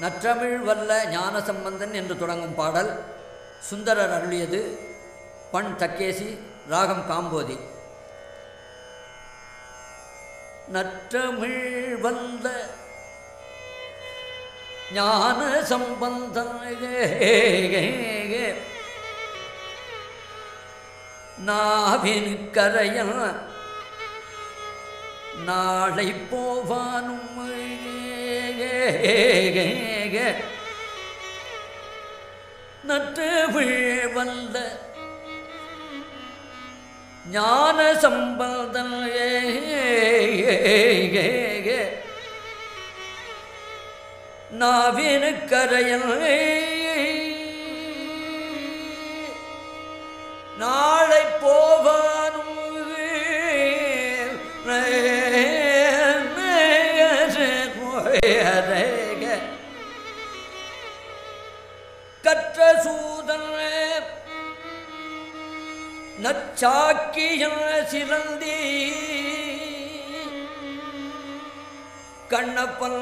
நற்றமிழ் வல்ல ஞானசம்பந்தன் என்று தொடங்கும் பாடல் சுந்தரர் அருளியது பண் தக்கேசி ராகம் காம்போதி. நற்றமிழ் வந்த ஞான சம்பந்தன் நாவின் கரையன் நாளை போவானும் நற்று வந்த ஞான சம்பந்தன். நாவின் கரையன் நாளை சூதன் நச்சாக்கிய சிலந்தி கண்ணப்பன்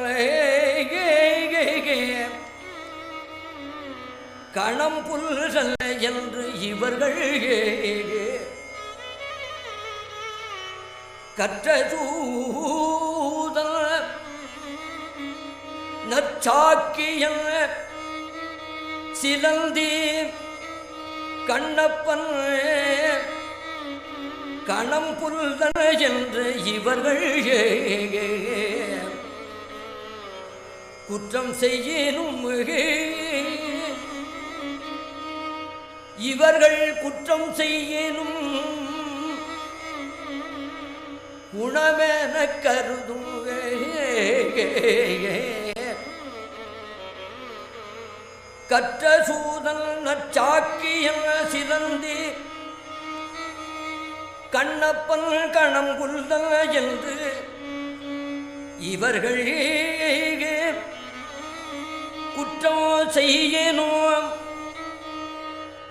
கணம் புல்கள் என்று இவர்கள் கற்ற சூதன் சிலந்தி கண்ணப்பன் கணம் புல்தன என்று இவர்கள் குற்றம் செய்யணும் இவர்கள் குற்றம் செய்யணும் குணமென கருதும் கற்ற சூதல் நச்சாக்கியல் சிலந்தி கண்ணப்பன் கணம் குல்தல் என்று இவர்கள் குற்றம் செய்யணும்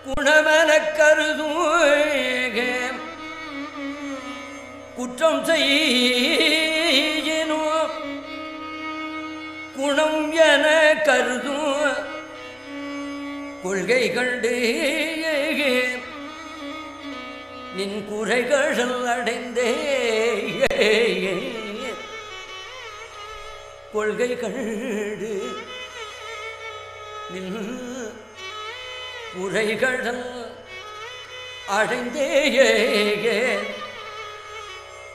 குணமென கருதும் குற்றம் செய்யணும் குணம் என கருதும் கொள்கை கண்டு நின் குறைகள் அடைந்தே கொள்கை கண்டு நின் குறைகள் அடைந்தே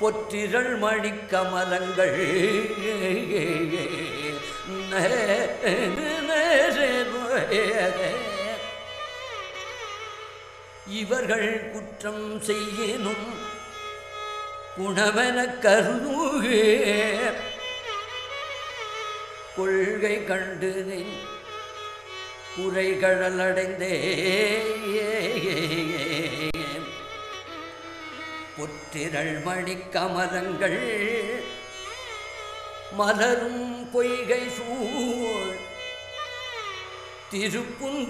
பொற்றிரள் மணிக்கமலங்கள் இவர்கள் குற்றம் செய்யினும் குணவன கருதுகே கொள்கை கண்டு நின் குறைகடல் அடைந்தே. பொற்றிரள் மணிக்கமலங்கள் மலரும் பொய்கை சூழ் திருப்புங்கூருளானே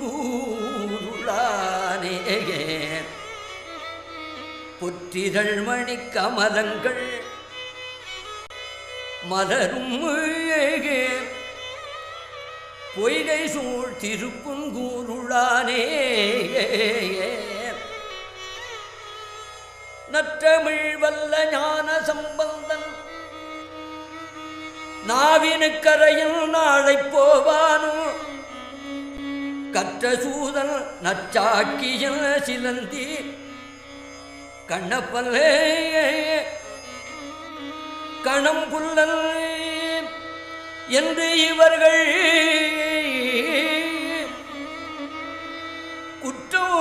பொற்றிரள் மணிக்கமலங்கள் மலரும் பொய்கை சூழ் திருப்புங்கூருளானே நற்றமிழ் வல்ல ஞான சம்பந்தன் நாவினுக்கரையில் நாளை போவானோ. கற்ற சூதன் நச்சாக்கியல் சிலந்தி கண்ணப்பல்லே கணம்புல்லல் என்று இவர்கள் குற்றம்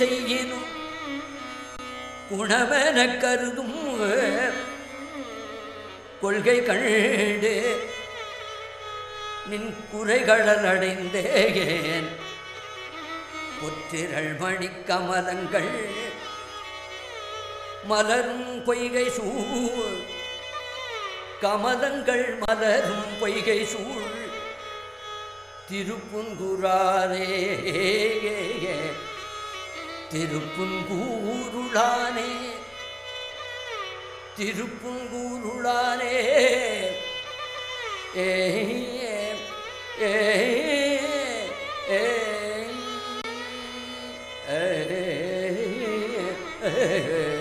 செய்யணும் குணவன கருதும் கொள்கை கண்டு நின் குறைகளல் அடைந்தேன். பொற்றிரள் மணிக்கமலங்கள் மலரும் பொய்கை சூழ். கமலங்கள் மலரும் பொய்கை சூழ். திருப்புங்குராரே திருப்புங்கூருளானே திருப்புங்கூருளானே. ஏ ஏ. ஏ ஏ ஏ.